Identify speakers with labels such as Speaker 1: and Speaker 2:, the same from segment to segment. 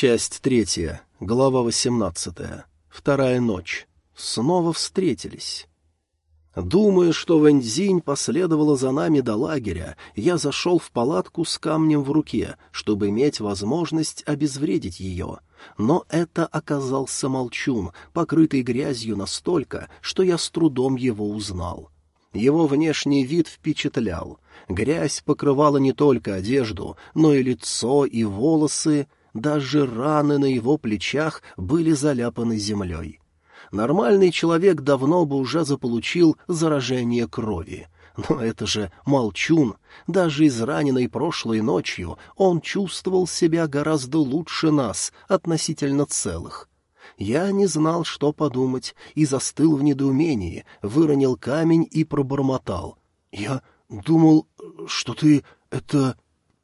Speaker 1: Часть третья, глава восемнадцатая. Вторая ночь. Снова встретились. Думая, что Вэньцзинь последовала за нами до лагеря, я зашел в палатку с камнем в руке, чтобы иметь возможность обезвредить ее. Но это оказался молчун, покрытый грязью настолько, что я с трудом его узнал. Его внешний вид впечатлял. Грязь покрывала не только одежду, но и лицо, и волосы, даже раны на его плечах были заляпаны землей. Нормальный человек давно бы уже заполучил заражение крови. Но это же молчун. Даже израненный прошлой ночью он чувствовал себя гораздо лучше нас, относительно целых. Я не знал, что подумать, и застыл в недоумении, выронил камень и пробормотал. «Я думал, что ты... это...»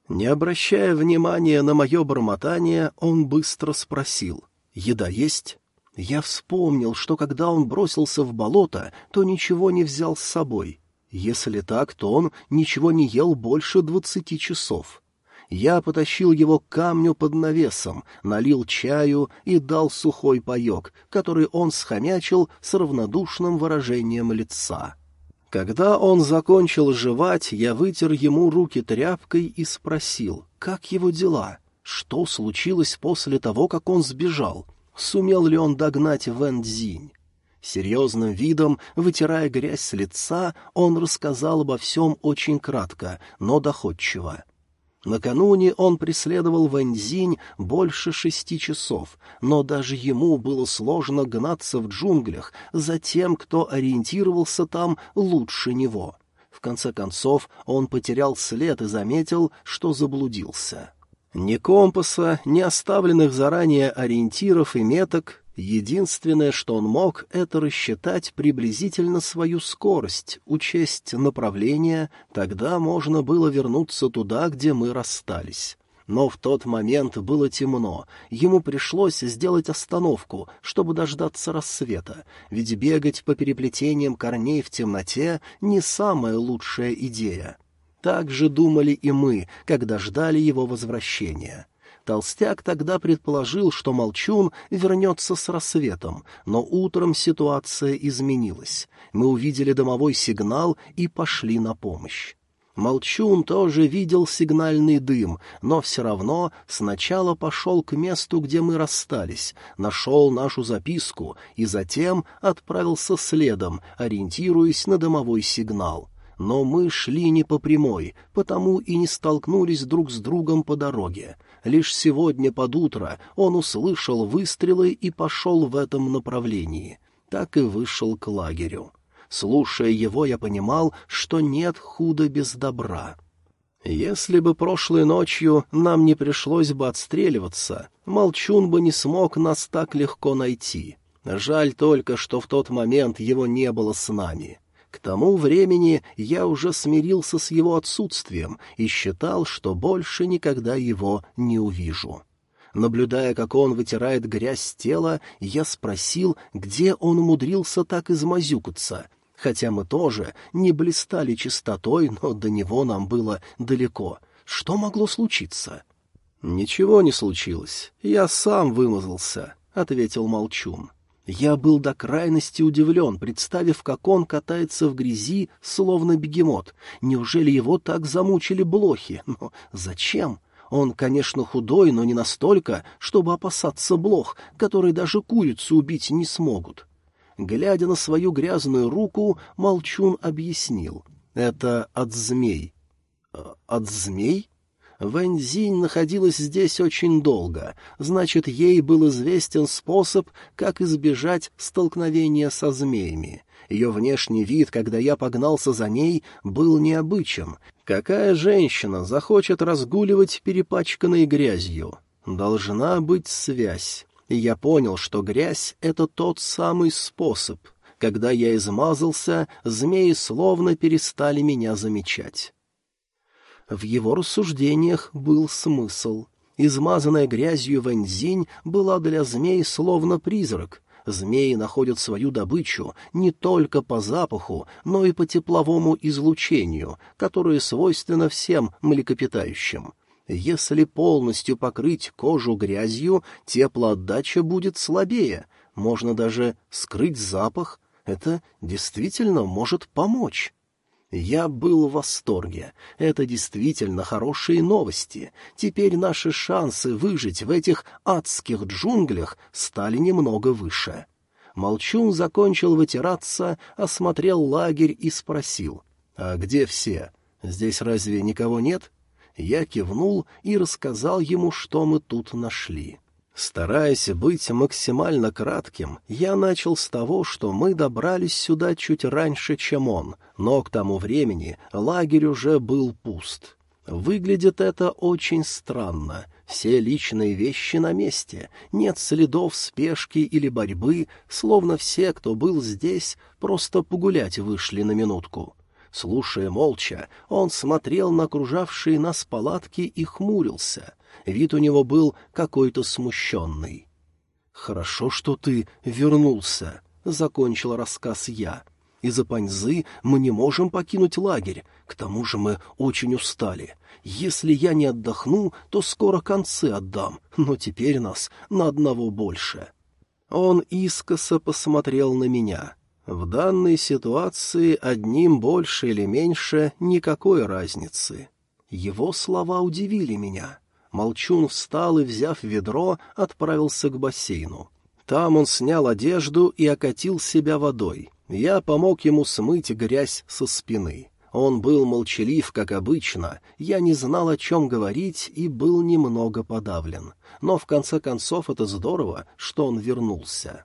Speaker 1: Не обращая внимания на мое бормотание, он быстро спросил. «Еда есть?» Я вспомнил, что когда он бросился в болото, то ничего не взял с собой. Если так, то он ничего не ел больше двадцати часов. Я потащил его к камню под навесом, налил чаю и дал сухой паек, который он схомячил с равнодушным выражением лица. Когда он закончил жевать, я вытер ему руки тряпкой и спросил, как его дела, что случилось после того, как он сбежал, сумел ли он догнать Вэн Цзинь. Серьезным видом, вытирая грязь с лица, он рассказал обо всем очень кратко, но доходчиво. Накануне он преследовал Вэньзинь больше шести часов, но даже ему было сложно гнаться в джунглях за тем, кто ориентировался там лучше него. В конце концов он потерял след и заметил, что заблудился. Ни компаса, ни оставленных заранее ориентиров и меток Единственное, что он мог, это рассчитать приблизительно свою скорость, учесть направление, тогда можно было вернуться туда, где мы расстались. Но в тот момент было темно, ему пришлось сделать остановку, чтобы дождаться рассвета, ведь бегать по переплетениям корней в темноте — не самая лучшая идея. Так же думали и мы, когда ждали его возвращения. Толстяк тогда предположил, что Молчун вернется с рассветом, но утром ситуация изменилась. Мы увидели домовой сигнал и пошли на помощь. Молчун тоже видел сигнальный дым, но все равно сначала пошел к месту, где мы расстались, нашел нашу записку и затем отправился следом, ориентируясь на домовой сигнал. Но мы шли не по прямой, потому и не столкнулись друг с другом по дороге. Лишь сегодня под утро он услышал выстрелы и пошел в этом направлении. Так и вышел к лагерю. Слушая его, я понимал, что нет худа без добра. Если бы прошлой ночью нам не пришлось бы отстреливаться, Молчун бы не смог нас так легко найти. Жаль только, что в тот момент его не было с нами. К тому времени я уже смирился с его отсутствием и считал, что больше никогда его не увижу. Наблюдая, как он вытирает грязь с тела, я спросил, где он умудрился так измазюкаться, хотя мы тоже не блистали чистотой, но до него нам было далеко. Что могло случиться? — Ничего не случилось. Я сам вымазался, — ответил Молчун. Я был до крайности удивлен, представив, как он катается в грязи, словно бегемот. Неужели его так замучили блохи? Но зачем? Он, конечно, худой, но не настолько, чтобы опасаться блох, которые даже курицу убить не смогут. Глядя на свою грязную руку, Молчун объяснил. Это от змей. «Э, от змей? Вэньзинь находилась здесь очень долго, значит, ей был известен способ, как избежать столкновения со змеями. Ее внешний вид, когда я погнался за ней, был необычен. Какая женщина захочет разгуливать перепачканной грязью? Должна быть связь. И я понял, что грязь — это тот самый способ. Когда я измазался, змеи словно перестали меня замечать. В его рассуждениях был смысл. Измазанная грязью Вэньзинь была для змей словно призрак. Змеи находят свою добычу не только по запаху, но и по тепловому излучению, которое свойственно всем млекопитающим. Если полностью покрыть кожу грязью, теплоотдача будет слабее, можно даже скрыть запах. Это действительно может помочь. Я был в восторге. Это действительно хорошие новости. Теперь наши шансы выжить в этих адских джунглях стали немного выше. Молчун закончил вытираться, осмотрел лагерь и спросил. «А где все? Здесь разве никого нет?» Я кивнул и рассказал ему, что мы тут нашли. Стараясь быть максимально кратким, я начал с того, что мы добрались сюда чуть раньше, чем он, но к тому времени лагерь уже был пуст. Выглядит это очень странно. Все личные вещи на месте, нет следов спешки или борьбы, словно все, кто был здесь, просто погулять вышли на минутку. Слушая молча, он смотрел на окружавшие нас палатки и хмурился — Вид у него был какой-то смущенный. «Хорошо, что ты вернулся», — закончил рассказ я. «Из-за паньзы мы не можем покинуть лагерь, к тому же мы очень устали. Если я не отдохну, то скоро концы отдам, но теперь нас на одного больше». Он искоса посмотрел на меня. В данной ситуации одним больше или меньше никакой разницы. Его слова удивили меня. Молчун встал и, взяв ведро, отправился к бассейну. Там он снял одежду и окатил себя водой. Я помог ему смыть грязь со спины. Он был молчалив, как обычно, я не знал, о чем говорить, и был немного подавлен. Но в конце концов это здорово, что он вернулся.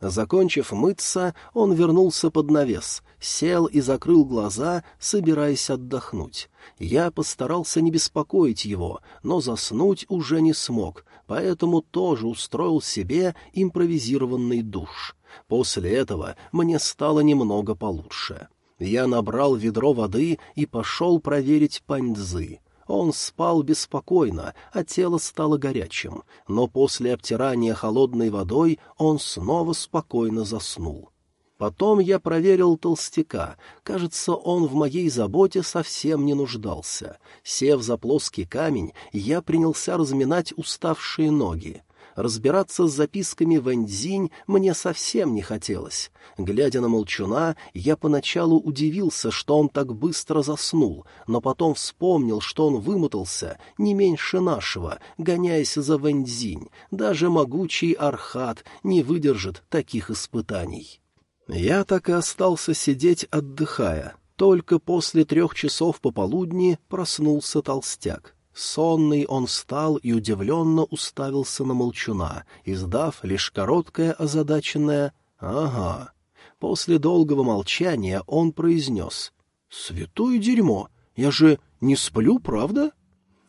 Speaker 1: Закончив мыться, он вернулся под навес, сел и закрыл глаза, собираясь отдохнуть. Я постарался не беспокоить его, но заснуть уже не смог, поэтому тоже устроил себе импровизированный душ. После этого мне стало немного получше. Я набрал ведро воды и пошел проверить паньцзы. Он спал беспокойно, а тело стало горячим, но после обтирания холодной водой он снова спокойно заснул. Потом я проверил толстяка. Кажется, он в моей заботе совсем не нуждался. Сев за плоский камень, я принялся разминать уставшие ноги. Разбираться с записками Вэньцзинь мне совсем не хотелось. Глядя на молчуна, я поначалу удивился, что он так быстро заснул, но потом вспомнил, что он вымотался не меньше нашего, гоняясь за Вэньцзинь. Даже могучий Архат не выдержит таких испытаний. Я так и остался сидеть, отдыхая. Только после трех часов пополудни проснулся толстяк. Сонный он встал и удивленно уставился на молчуна, издав лишь короткое озадаченное «Ага». После долгого молчания он произнес «Святое дерьмо! Я же не сплю, правда?»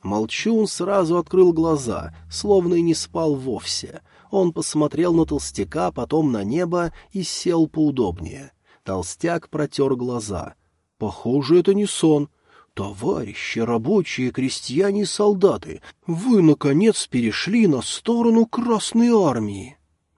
Speaker 1: Молчун сразу открыл глаза, словно и не спал вовсе. Он посмотрел на толстяка, потом на небо и сел поудобнее. Толстяк протер глаза. «Похоже, это не сон. «Товарищи, рабочие, крестьяне и солдаты, вы, наконец, перешли на сторону Красной Армии!»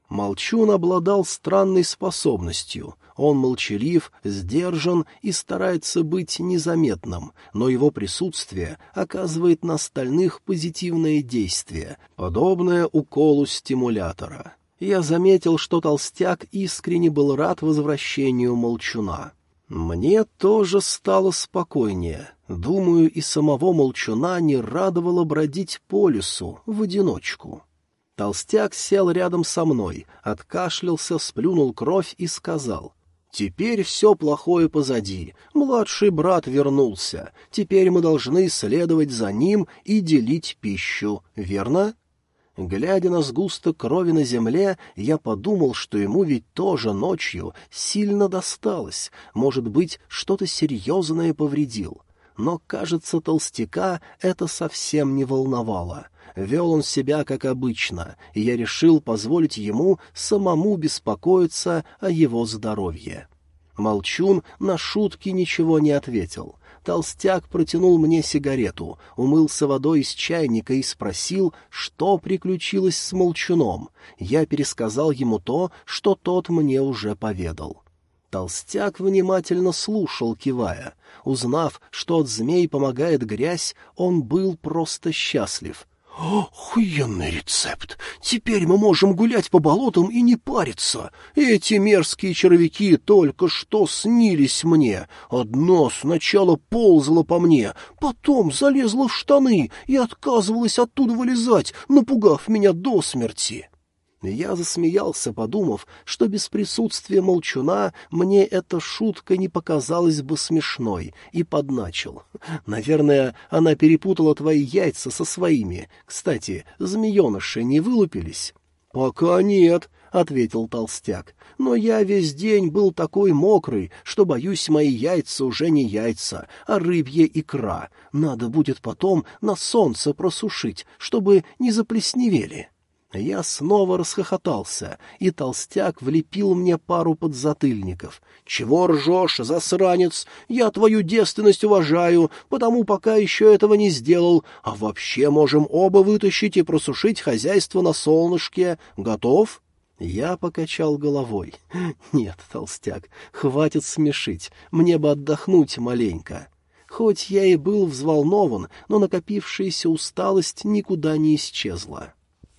Speaker 1: Молчун обладал странной способностью. Он молчалив, сдержан и старается быть незаметным, но его присутствие оказывает на остальных позитивное действие, подобное уколу стимулятора. Я заметил, что толстяк искренне был рад возвращению молчуна. Мне тоже стало спокойнее. Думаю, и самого молчуна не радовало бродить по лесу в одиночку. Толстяк сел рядом со мной, откашлялся, сплюнул кровь и сказал — Теперь все плохое позади. Младший брат вернулся. Теперь мы должны следовать за ним и делить пищу, верно? Глядя на сгусток крови на земле, я подумал, что ему ведь тоже ночью сильно досталось, может быть, что-то серьезное повредил. Но, кажется, толстяка это совсем не волновало. Вел он себя как обычно, и я решил позволить ему самому беспокоиться о его здоровье. Молчун на шутки ничего не ответил. Толстяк протянул мне сигарету, умылся водой из чайника и спросил, что приключилось с молчуном. Я пересказал ему то, что тот мне уже поведал. Толстяк внимательно слушал, кивая. Узнав, что от змей помогает грязь, он был просто счастлив. «Охуенный рецепт! Теперь мы можем гулять по болотам и не париться. Эти мерзкие червяки только что снились мне. Одно сначала ползало по мне, потом залезло в штаны и отказывалось оттуда вылезать, напугав меня до смерти». Я засмеялся, подумав, что без присутствия молчуна мне эта шутка не показалась бы смешной, и подначил. Наверное, она перепутала твои яйца со своими. Кстати, змееныши не вылупились? — Пока нет, — ответил толстяк. — Но я весь день был такой мокрый, что, боюсь, мои яйца уже не яйца, а рыбья икра. Надо будет потом на солнце просушить, чтобы не заплесневели. — я снова расхохотался, и толстяк влепил мне пару подзатыльников. «Чего ржешь, засранец? Я твою девственность уважаю, потому пока еще этого не сделал, а вообще можем оба вытащить и просушить хозяйство на солнышке. Готов?» Я покачал головой. «Нет, толстяк, хватит смешить, мне бы отдохнуть маленько». Хоть я и был взволнован, но накопившаяся усталость никуда не исчезла.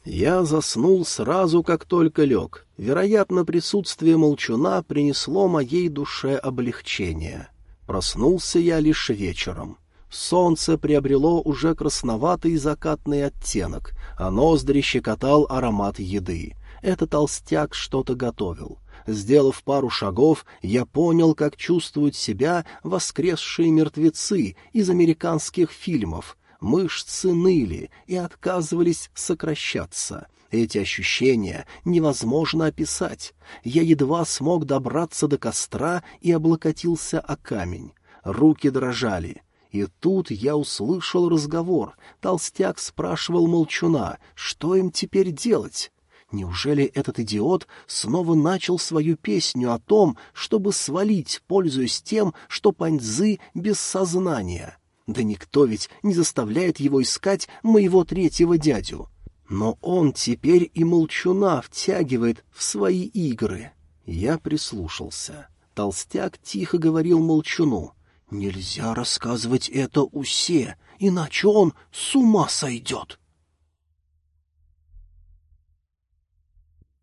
Speaker 1: Я заснул сразу, как только лег. Вероятно, присутствие молчуна принесло моей душе облегчение. Проснулся я лишь вечером. Солнце приобрело уже красноватый закатный оттенок, а ноздри щекотал аромат еды. Это толстяк что-то готовил. Сделав пару шагов, я понял, как чувствуют себя воскресшие мертвецы из американских фильмов — Мышцы ныли и отказывались сокращаться. Эти ощущения невозможно описать. Я едва смог добраться до костра и облокотился о камень. Руки дрожали. И тут я услышал разговор. Толстяк спрашивал молчуна, что им теперь делать. Неужели этот идиот снова начал свою песню о том, чтобы свалить, пользуясь тем, что Паньзы без сознания? Да никто ведь не заставляет его искать моего третьего дядю. Но он теперь и молчуна втягивает в свои игры. Я прислушался. Толстяк тихо говорил молчуну. «Нельзя рассказывать это усе, иначе он с ума сойдет».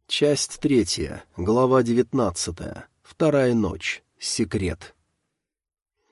Speaker 1: Часть третья, глава девятнадцатая. Вторая ночь. Секрет.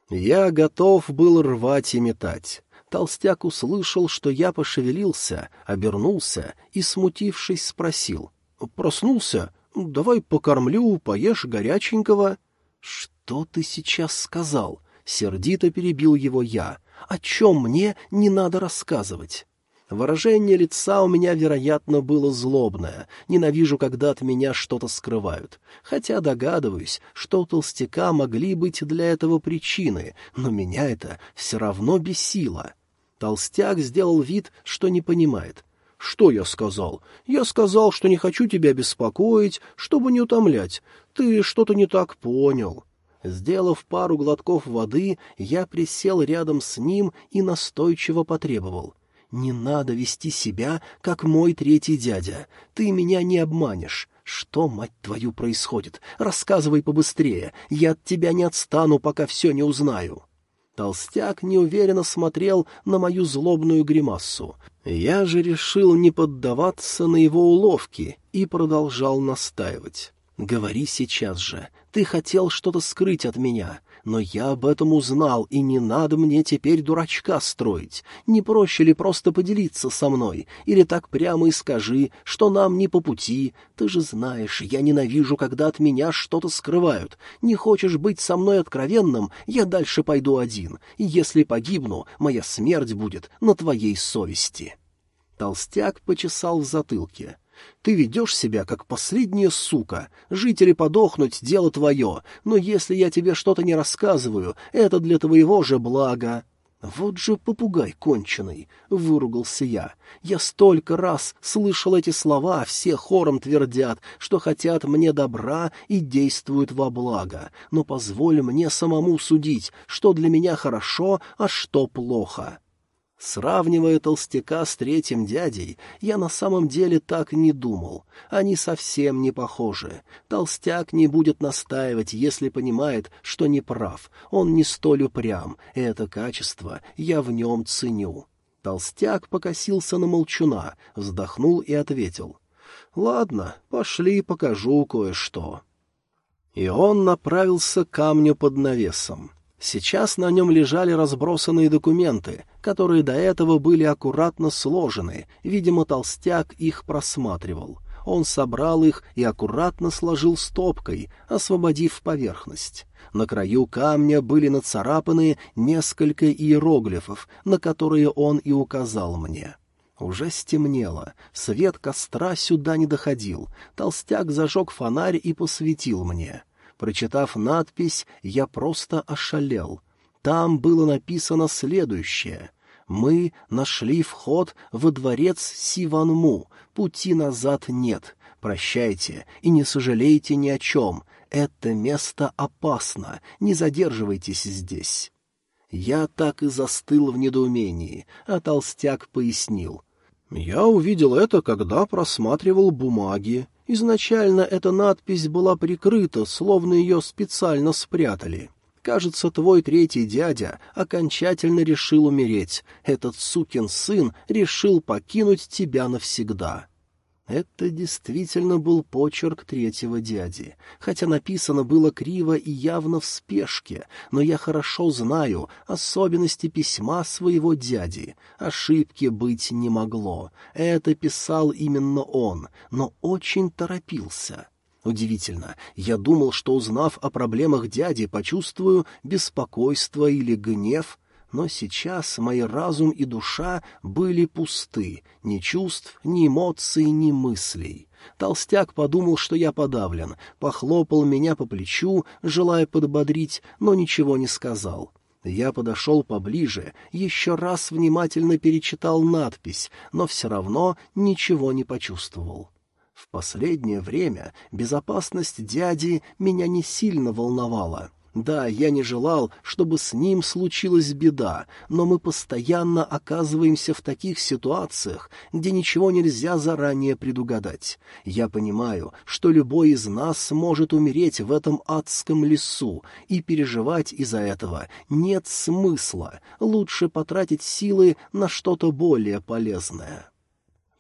Speaker 1: Я готов был рвать и метать. Толстяк услышал, что я пошевелился, обернулся и, смутившись, спросил. «Проснулся? Давай покормлю, поешь горяченького». «Что ты сейчас сказал?» — сердито перебил его я. «О чем мне не надо рассказывать?» Выражение лица у меня, вероятно, было злобное. Ненавижу, когда от меня что-то скрывают. Хотя догадываюсь, что у толстяка могли быть для этого причины, но меня это все равно бесило. Толстяк сделал вид, что не понимает. «Что я сказал? Я сказал, что не хочу тебя беспокоить, чтобы не утомлять. Ты что-то не так понял». Сделав пару глотков воды, я присел рядом с ним и настойчиво потребовал. Не надо вести себя, как мой третий дядя. Ты меня не обманешь. Что, мать твою, происходит? Рассказывай побыстрее. Я от тебя не отстану, пока все не узнаю. Толстяк неуверенно смотрел на мою злобную гримассу. Я же решил не поддаваться на его уловки и продолжал настаивать. «Говори сейчас же. Ты хотел что-то скрыть от меня но я об этом узнал, и не надо мне теперь дурачка строить. Не проще ли просто поделиться со мной? Или так прямо и скажи, что нам не по пути? Ты же знаешь, я ненавижу, когда от меня что-то скрывают. Не хочешь быть со мной откровенным, я дальше пойду один, и если погибну, моя смерть будет на твоей совести». Толстяк почесал в затылке. Ты ведешь себя, как последняя сука. Жить или подохнуть — дело твое, но если я тебе что-то не рассказываю, это для твоего же блага». «Вот же попугай конченый!» — выругался я. «Я столько раз слышал эти слова, все хором твердят, что хотят мне добра и действуют во благо, но позволь мне самому судить, что для меня хорошо, а что плохо». Сравнивая толстяка с третьим дядей, я на самом деле так не думал. Они совсем не похожи. Толстяк не будет настаивать, если понимает, что не прав. Он не столь упрям, и это качество я в нем ценю. Толстяк покосился на молчуна, вздохнул и ответил. «Ладно, пошли покажу кое-что». И он направился к камню под навесом. Сейчас на нем лежали разбросанные документы, которые до этого были аккуратно сложены, видимо, толстяк их просматривал. Он собрал их и аккуратно сложил стопкой, освободив поверхность. На краю камня были нацарапаны несколько иероглифов, на которые он и указал мне. Уже стемнело, свет костра сюда не доходил, толстяк зажег фонарь и посветил мне. Прочитав надпись, я просто ошалел. Там было написано следующее. «Мы нашли вход во дворец Сиванму. Пути назад нет. Прощайте и не сожалейте ни о чем. Это место опасно. Не задерживайтесь здесь». Я так и застыл в недоумении, а толстяк пояснил. «Я увидел это, когда просматривал бумаги. Изначально эта надпись была прикрыта, словно ее специально спрятали. Кажется, твой третий дядя окончательно решил умереть. Этот сукин сын решил покинуть тебя навсегда. Это действительно был почерк третьего дяди, хотя написано было криво и явно в спешке, но я хорошо знаю особенности письма своего дяди. Ошибки быть не могло. Это писал именно он, но очень торопился. Удивительно, я думал, что, узнав о проблемах дяди, почувствую беспокойство или гнев, но сейчас мои разум и душа были пусты, ни чувств, ни эмоций, ни мыслей. Толстяк подумал, что я подавлен, похлопал меня по плечу, желая подбодрить, но ничего не сказал. Я подошел поближе, еще раз внимательно перечитал надпись, но все равно ничего не почувствовал. В последнее время безопасность дяди меня не сильно волновала. Да, я не желал, чтобы с ним случилась беда, но мы постоянно оказываемся в таких ситуациях, где ничего нельзя заранее предугадать. Я понимаю, что любой из нас может умереть в этом адском лесу, и переживать из-за этого нет смысла. Лучше потратить силы на что-то более полезное.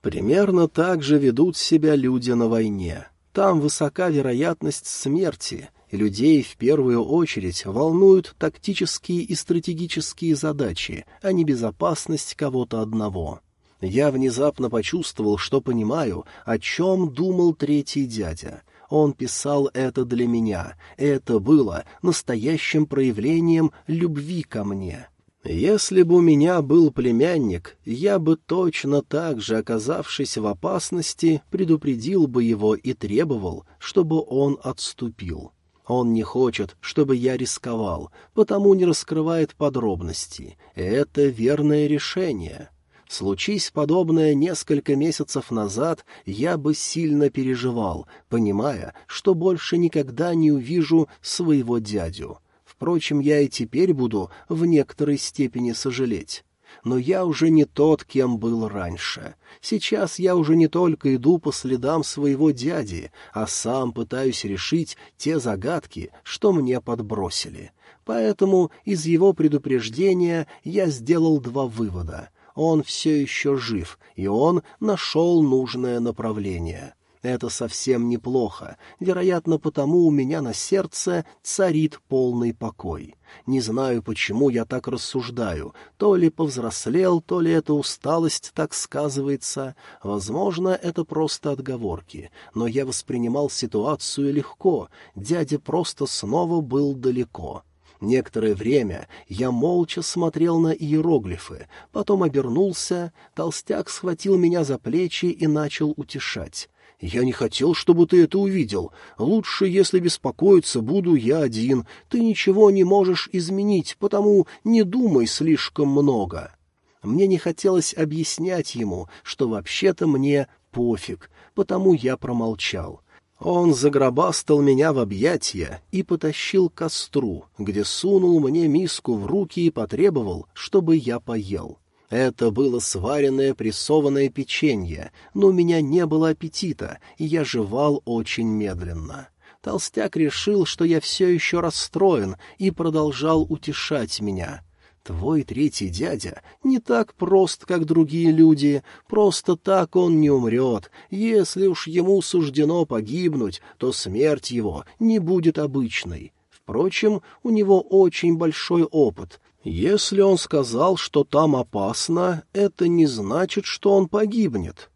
Speaker 1: Примерно так же ведут себя люди на войне. Там высока вероятность смерти, людей в первую очередь волнуют тактические и стратегические задачи, а не безопасность кого-то одного. Я внезапно почувствовал, что понимаю, о чем думал третий дядя. Он писал это для меня, это было настоящим проявлением любви ко мне. Если бы у меня был племянник, я бы точно так же, оказавшись в опасности, предупредил бы его и требовал, чтобы он отступил. Он не хочет, чтобы я рисковал, потому не раскрывает подробности. Это верное решение. Случись подобное несколько месяцев назад, я бы сильно переживал, понимая, что больше никогда не увижу своего дядю. Впрочем, я и теперь буду в некоторой степени сожалеть но я уже не тот, кем был раньше. Сейчас я уже не только иду по следам своего дяди, а сам пытаюсь решить те загадки, что мне подбросили. Поэтому из его предупреждения я сделал два вывода. Он все еще жив, и он нашел нужное направление. Это совсем неплохо, вероятно, потому у меня на сердце царит полный покой. Не знаю, почему я так рассуждаю, то ли повзрослел, то ли эта усталость так сказывается. Возможно, это просто отговорки, но я воспринимал ситуацию легко, дядя просто снова был далеко. Некоторое время я молча смотрел на иероглифы, потом обернулся, толстяк схватил меня за плечи и начал утешать. Я не хотел, чтобы ты это увидел. Лучше, если беспокоиться буду я один. Ты ничего не можешь изменить, потому не думай слишком много. Мне не хотелось объяснять ему, что вообще-то мне пофиг, потому я промолчал. Он загробастал меня в объятия и потащил к костру, где сунул мне миску в руки и потребовал, чтобы я поел. Это было сваренное прессованное печенье, но у меня не было аппетита, и я жевал очень медленно. Толстяк решил, что я все еще расстроен, и продолжал утешать меня. Твой третий дядя не так прост, как другие люди, просто так он не умрет. Если уж ему суждено погибнуть, то смерть его не будет обычной. Впрочем, у него очень большой опыт. Если он сказал, что там опасно, это не значит, что он погибнет.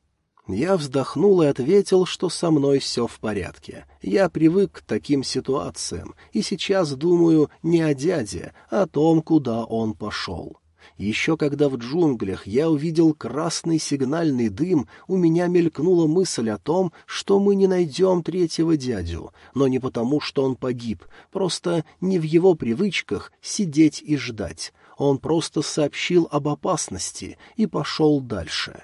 Speaker 1: Я вздохнул и ответил, что со мной все в порядке. Я привык к таким ситуациям, и сейчас думаю не о дяде, а о том, куда он пошел. Еще когда в джунглях я увидел красный сигнальный дым, у меня мелькнула мысль о том, что мы не найдем третьего дядю, но не потому, что он погиб, просто не в его привычках сидеть и ждать. Он просто сообщил об опасности и пошел дальше.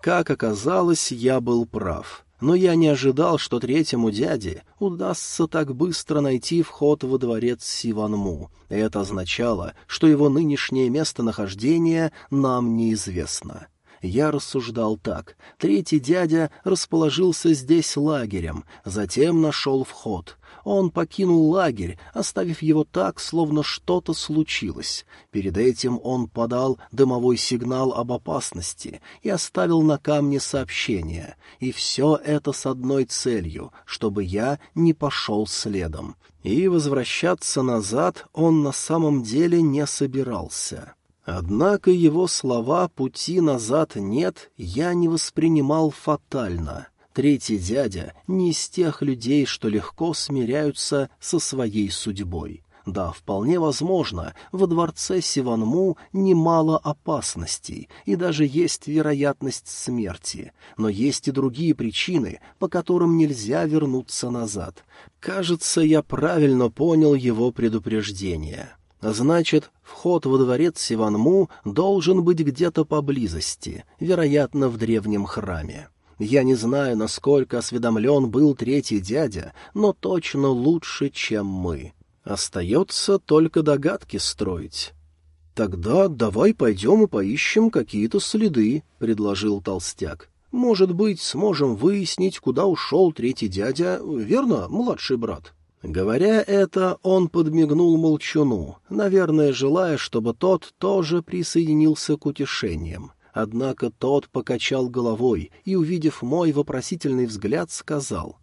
Speaker 1: Как оказалось, я был прав. Но я не ожидал, что третьему дяде удастся так быстро найти вход во дворец Сиванму. Это означало, что его нынешнее местонахождение нам неизвестно. Я рассуждал так. Третий дядя расположился здесь лагерем, затем нашел вход. Он покинул лагерь, оставив его так, словно что-то случилось. Перед этим он подал дымовой сигнал об опасности и оставил на камне сообщение. И все это с одной целью, чтобы я не пошел следом. И возвращаться назад он на самом деле не собирался. Однако его слова «пути назад нет» я не воспринимал фатально. Третий дядя не из тех людей, что легко смиряются со своей судьбой. Да, вполне возможно, во дворце Сиванму немало опасностей, и даже есть вероятность смерти. Но есть и другие причины, по которым нельзя вернуться назад. Кажется, я правильно понял его предупреждение. Значит, вход во дворец Сиванму должен быть где-то поблизости, вероятно, в древнем храме. Я не знаю, насколько осведомлен был третий дядя, но точно лучше, чем мы. Остается только догадки строить. «Тогда давай пойдем и поищем какие-то следы», — предложил толстяк. «Может быть, сможем выяснить, куда ушел третий дядя, верно, младший брат?» Говоря это, он подмигнул молчуну, наверное, желая, чтобы тот тоже присоединился к утешениям. Однако тот покачал головой и, увидев мой вопросительный взгляд, сказал,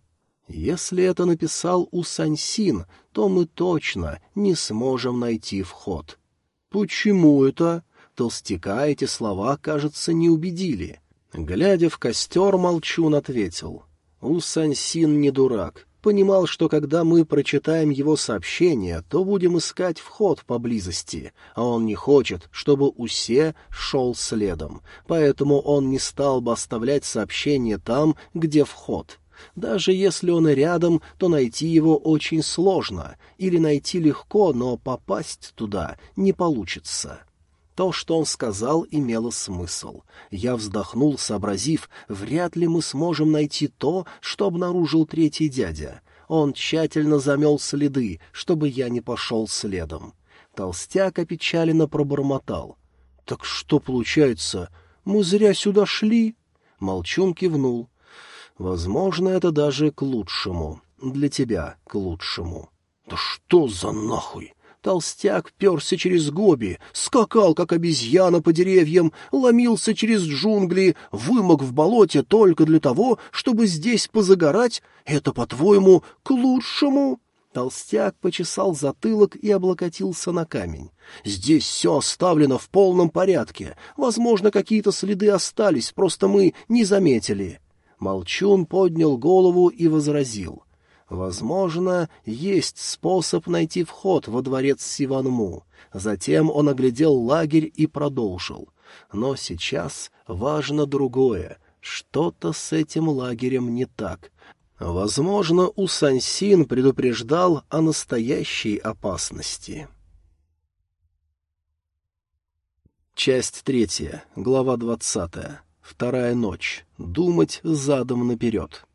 Speaker 1: «Если это написал Усансин, то мы точно не сможем найти вход». «Почему это?» Толстяка эти слова, кажется, не убедили. Глядя в костер, Молчун ответил, «Усансин не дурак понимал, что когда мы прочитаем его сообщение, то будем искать вход поблизости, а он не хочет, чтобы Усе шел следом, поэтому он не стал бы оставлять сообщение там, где вход. Даже если он и рядом, то найти его очень сложно, или найти легко, но попасть туда не получится. То, что он сказал, имело смысл. Я вздохнул, сообразив, вряд ли мы сможем найти то, что обнаружил третий дядя. Он тщательно замел следы, чтобы я не пошел следом. Толстяк опечаленно пробормотал. — Так что получается, мы зря сюда шли? Молчун кивнул. — Возможно, это даже к лучшему. Для тебя к лучшему. — Да что за нахуй? Толстяк перся через гоби, скакал, как обезьяна по деревьям, ломился через джунгли, вымок в болоте только для того, чтобы здесь позагорать. Это, по-твоему, к лучшему?» Толстяк почесал затылок и облокотился на камень. «Здесь все оставлено в полном порядке. Возможно, какие-то следы остались, просто мы не заметили». Молчун поднял голову и возразил. Возможно, есть способ найти вход во дворец Сиванму. Затем он оглядел лагерь и продолжил. Но сейчас важно другое. Что-то с этим лагерем не так. Возможно, Усансин предупреждал о настоящей опасности. Часть третья, глава двадцатая. Вторая ночь. Думать задом наперед.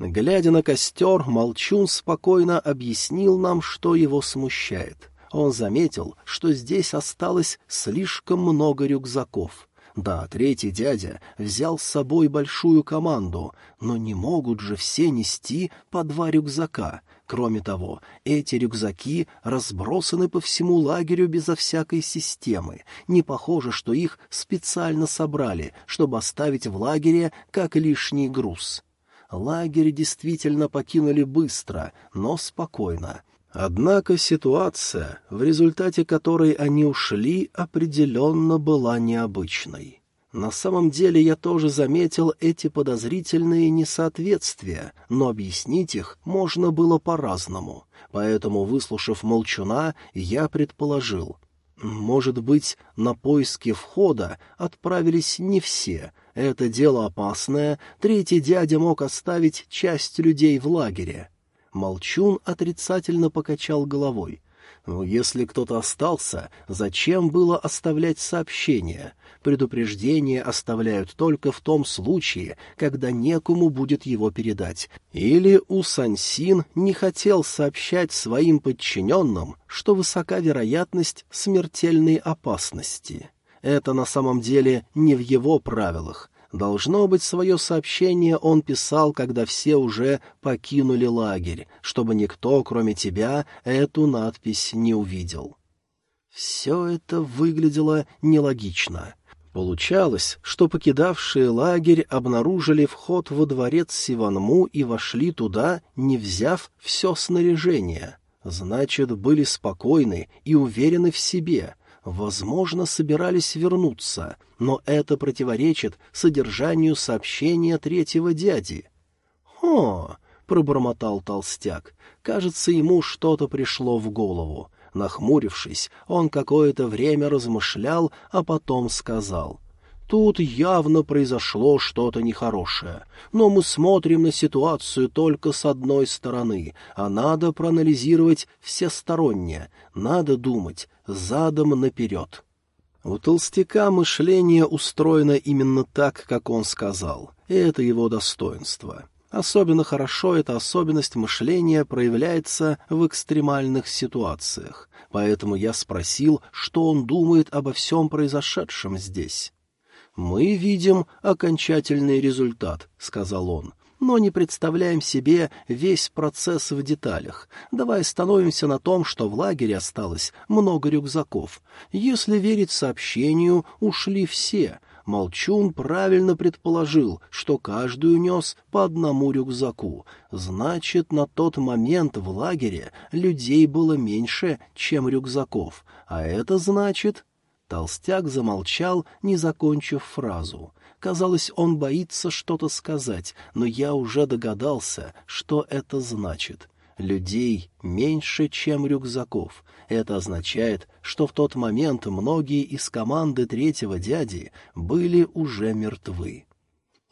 Speaker 1: Глядя на костер, Молчун спокойно объяснил нам, что его смущает. Он заметил, что здесь осталось слишком много рюкзаков. Да, третий дядя взял с собой большую команду, но не могут же все нести по два рюкзака. Кроме того, эти рюкзаки разбросаны по всему лагерю безо всякой системы. Не похоже, что их специально собрали, чтобы оставить в лагере как лишний груз. Лагерь действительно покинули быстро, но спокойно. Однако ситуация, в результате которой они ушли, определенно была необычной. На самом деле я тоже заметил эти подозрительные несоответствия, но объяснить их можно было по-разному. Поэтому, выслушав молчуна, я предположил. Может быть, на поиски входа отправились не все. Это дело опасное, третий дядя мог оставить часть людей в лагере. Молчун отрицательно покачал головой. «Ну, если кто-то остался, зачем было оставлять сообщение? Предупреждение оставляют только в том случае, когда некому будет его передать. Или У Сансин не хотел сообщать своим подчиненным, что высока вероятность смертельной опасности. Это на самом деле не в его правилах. Должно быть, свое сообщение он писал, когда все уже покинули лагерь, чтобы никто, кроме тебя, эту надпись не увидел. Все это выглядело нелогично. Получалось, что покидавшие лагерь обнаружили вход во дворец Сиванму и вошли туда, не взяв все снаряжение. Значит, были спокойны и уверены в себе, возможно, собирались вернуться, но это противоречит содержанию сообщения третьего дяди. «Хо!» — пробормотал толстяк. Кажется, ему что-то пришло в голову. Нахмурившись, он какое-то время размышлял, а потом сказал — Тут явно произошло что-то нехорошее. Но мы смотрим на ситуацию только с одной стороны, а надо проанализировать всесторонне, надо думать задом наперед. У толстяка мышление устроено именно так, как он сказал, и это его достоинство. Особенно хорошо эта особенность мышления проявляется в экстремальных ситуациях, поэтому я спросил, что он думает обо всем произошедшем здесь. «Мы видим окончательный результат», — сказал он, «но не представляем себе весь процесс в деталях. Давай остановимся на том, что в лагере осталось много рюкзаков. Если верить сообщению, ушли все». Молчун правильно предположил, что каждый унес по одному рюкзаку. Значит, на тот момент в лагере людей было меньше, чем рюкзаков, а это значит, Толстяк замолчал, не закончив фразу. Казалось, он боится что-то сказать, но я уже догадался, что это значит. Людей меньше, чем рюкзаков. Это означает, что в тот момент многие из команды третьего дяди были уже мертвы.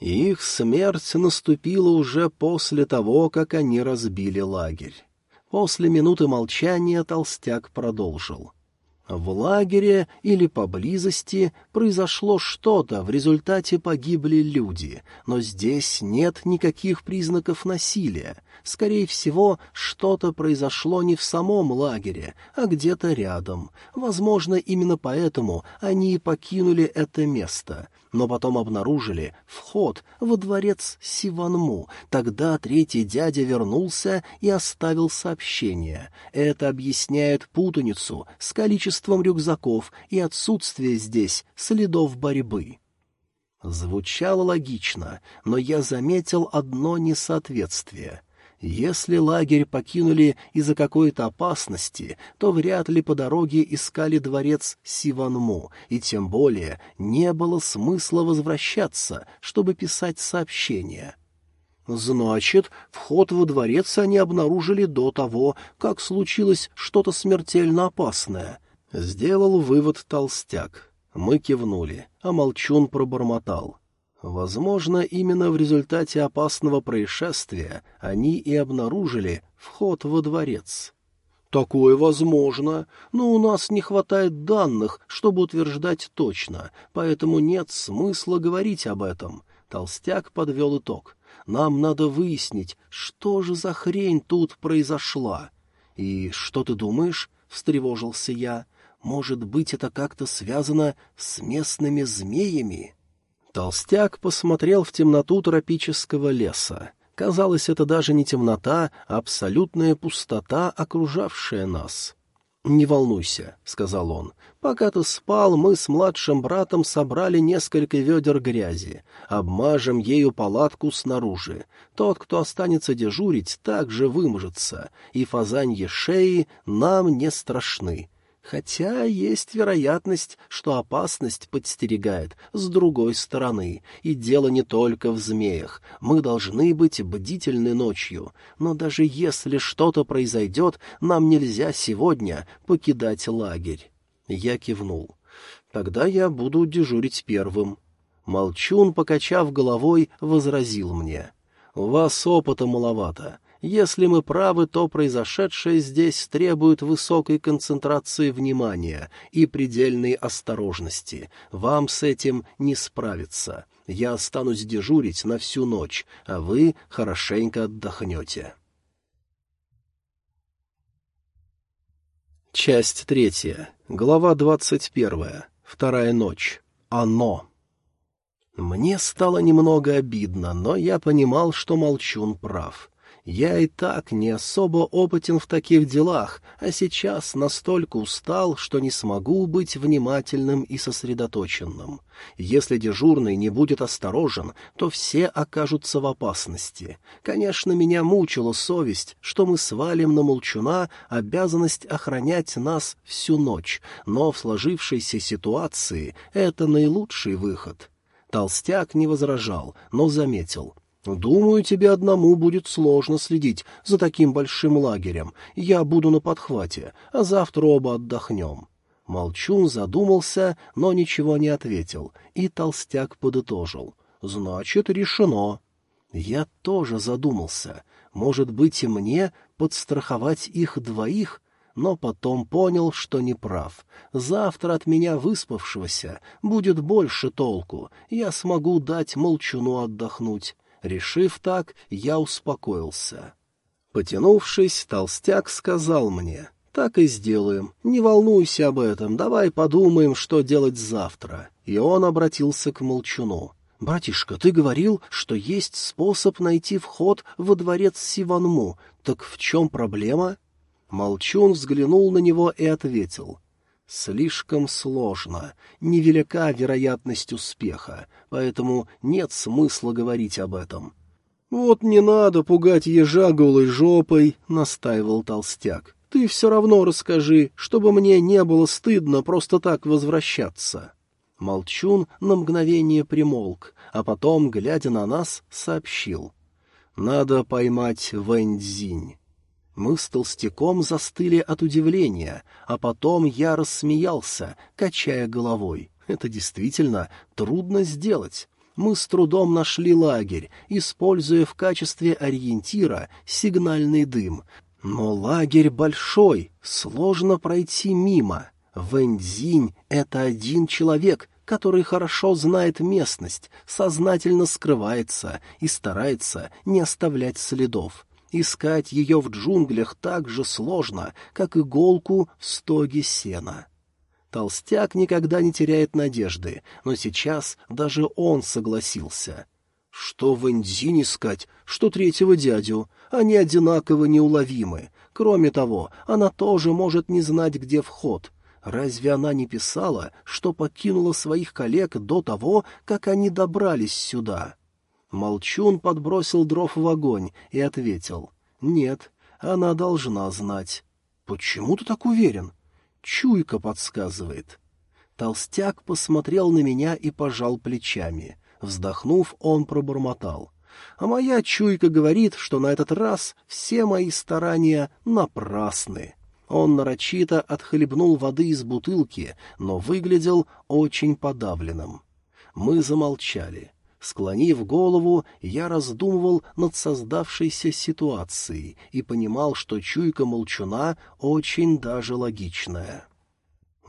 Speaker 1: Их смерть наступила уже после того, как они разбили лагерь. После минуты молчания толстяк продолжил. В лагере или поблизости произошло что-то, в результате погибли люди, но здесь нет никаких признаков насилия. Скорее всего, что-то произошло не в самом лагере, а где-то рядом. Возможно, именно поэтому они и покинули это место но потом обнаружили вход во дворец Сиванму. Тогда третий дядя вернулся и оставил сообщение. Это объясняет путаницу с количеством рюкзаков и отсутствие здесь следов борьбы. Звучало логично, но я заметил одно несоответствие — если лагерь покинули из-за какой-то опасности, то вряд ли по дороге искали дворец Сиванму, и тем более не было смысла возвращаться, чтобы писать сообщения. Значит, вход во дворец они обнаружили до того, как случилось что-то смертельно опасное. Сделал вывод толстяк. Мы кивнули, а молчун пробормотал. Возможно, именно в результате опасного происшествия они и обнаружили вход во дворец. Такое возможно, но у нас не хватает данных, чтобы утверждать точно, поэтому нет смысла говорить об этом. Толстяк подвел итог. Нам надо выяснить, что же за хрень тут произошла. И что ты думаешь? — встревожился я. «Может быть, это как-то связано с местными змеями?» Толстяк посмотрел в темноту тропического леса. Казалось, это даже не темнота, а абсолютная пустота, окружавшая нас. «Не волнуйся», — сказал он. «Пока ты спал, мы с младшим братом собрали несколько ведер грязи. Обмажем ею палатку снаружи. Тот, кто останется дежурить, также выможется, и фазаньи шеи нам не страшны. Хотя есть вероятность, что опасность подстерегает с другой стороны, и дело не только в змеях. Мы должны быть бдительны ночью, но даже если что-то произойдет, нам нельзя сегодня покидать лагерь. Я кивнул. Тогда я буду дежурить первым. Молчун, покачав головой, возразил мне. — У вас опыта маловато. Если мы правы, то произошедшее здесь требует высокой концентрации внимания и предельной осторожности. Вам с этим не справиться. Я останусь дежурить на всю ночь, а вы хорошенько отдохнете. Часть третья. Глава двадцать первая. Вторая ночь. Оно. Мне стало немного обидно, но я понимал, что Молчун прав. Я и так не особо опытен в таких делах, а сейчас настолько устал, что не смогу быть внимательным и сосредоточенным. Если дежурный не будет осторожен, то все окажутся в опасности. Конечно, меня мучила совесть, что мы свалим на молчуна обязанность охранять нас всю ночь, но в сложившейся ситуации это наилучший выход. Толстяк не возражал, но заметил — «Думаю, тебе одному будет сложно следить за таким большим лагерем. Я буду на подхвате, а завтра оба отдохнем». Молчун задумался, но ничего не ответил, и толстяк подытожил. «Значит, решено». Я тоже задумался. Может быть, и мне подстраховать их двоих? но потом понял, что не прав. Завтра от меня выспавшегося будет больше толку, я смогу дать молчуну отдохнуть. Решив так, я успокоился. Потянувшись, толстяк сказал мне, «Так и сделаем. Не волнуйся об этом, давай подумаем, что делать завтра». И он обратился к молчуну. «Братишка, ты говорил, что есть способ найти вход во дворец Сиванму. Так в чем проблема?» Молчун взглянул на него и ответил. Слишком сложно, невелика вероятность успеха, поэтому нет смысла говорить об этом. — Вот не надо пугать ежа голой жопой, — настаивал толстяк. — Ты все равно расскажи, чтобы мне не было стыдно просто так возвращаться. Молчун на мгновение примолк, а потом, глядя на нас, сообщил. — Надо поймать Вэньцзинь. Мы с толстяком застыли от удивления, а потом я рассмеялся, качая головой. Это действительно трудно сделать. Мы с трудом нашли лагерь, используя в качестве ориентира сигнальный дым. Но лагерь большой, сложно пройти мимо. Вэньцзинь — это один человек, который хорошо знает местность, сознательно скрывается и старается не оставлять следов. Искать ее в джунглях так же сложно, как иголку в стоге сена. Толстяк никогда не теряет надежды, но сейчас даже он согласился. Что в Индзин искать, что третьего дядю, они одинаково неуловимы. Кроме того, она тоже может не знать, где вход. Разве она не писала, что покинула своих коллег до того, как они добрались сюда?» Молчун подбросил дров в огонь и ответил. «Нет, она должна знать». «Почему ты так уверен?» «Чуйка подсказывает». Толстяк посмотрел на меня и пожал плечами. Вздохнув, он пробормотал. «А моя чуйка говорит, что на этот раз все мои старания напрасны». Он нарочито отхлебнул воды из бутылки, но выглядел очень подавленным. Мы замолчали. Склонив голову, я раздумывал над создавшейся ситуацией и понимал, что чуйка молчуна очень даже логичная.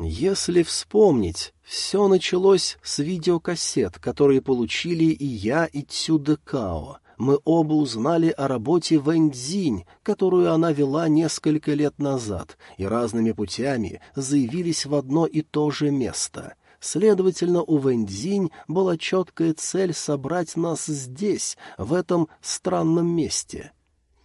Speaker 1: Если вспомнить, все началось с видеокассет, которые получили и я, и Цюдекао. Мы оба узнали о работе Вэньцзинь, которую она вела несколько лет назад, и разными путями заявились в одно и то же место. Следовательно, у Вэньцзинь была четкая цель собрать нас здесь, в этом странном месте.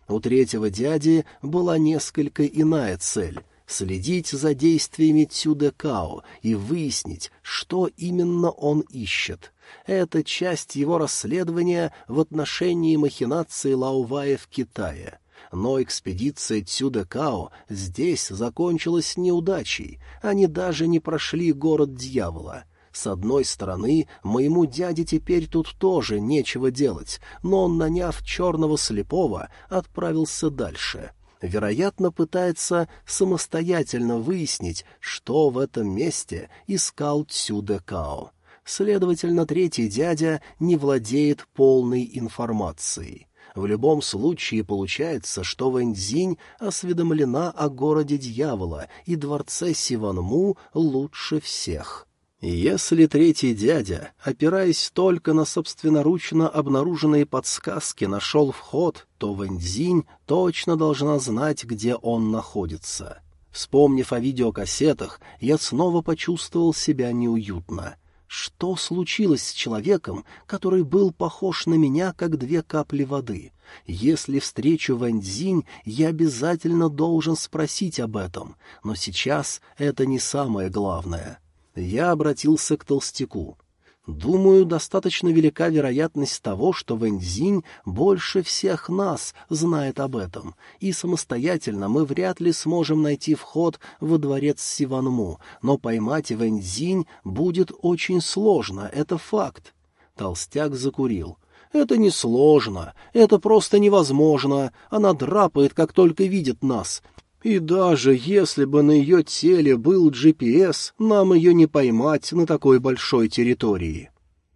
Speaker 1: У третьего дяди была несколько иная цель — следить за действиями Цюдекао и выяснить, что именно он ищет. Это часть его расследования в отношении махинации Лаувая в Китае. Но экспедиция Цюдекао здесь закончилась неудачей, они даже не прошли город дьявола. С одной стороны, моему дяде теперь тут тоже нечего делать, но он, наняв черного слепого, отправился дальше — вероятно, пытается самостоятельно выяснить, что в этом месте искал Цюдекао. Следовательно, третий дядя не владеет полной информацией. В любом случае получается, что Вэньцзинь осведомлена о городе дьявола и дворце Сиванму лучше всех. Если третий дядя, опираясь только на собственноручно обнаруженные подсказки, нашел вход, то Вэньцзинь точно должна знать, где он находится. Вспомнив о видеокассетах, я снова почувствовал себя неуютно. Что случилось с человеком, который был похож на меня, как две капли воды? Если встречу Вэньцзинь, я обязательно должен спросить об этом, но сейчас это не самое главное. Я обратился к толстяку. Думаю, достаточно велика вероятность того, что Вэньцзинь больше всех нас знает об этом, и самостоятельно мы вряд ли сможем найти вход во дворец Сиванму, но поймать Вэньцзинь будет очень сложно, это факт. Толстяк закурил. «Это не сложно, это просто невозможно. Она драпает, как только видит нас. И даже если бы на ее теле был GPS, нам ее не поймать на такой большой территории.